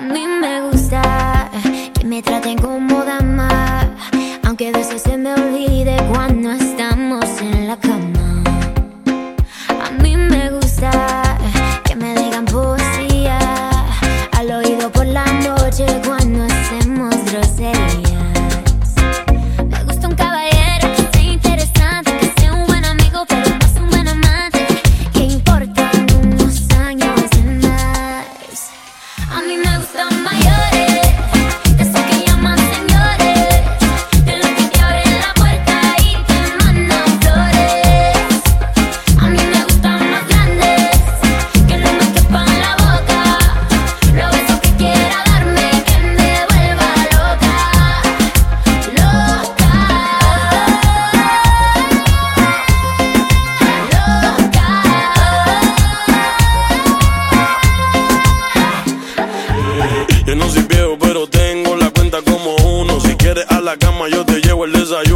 A mí me gusta que me traten como. else on my gusta más.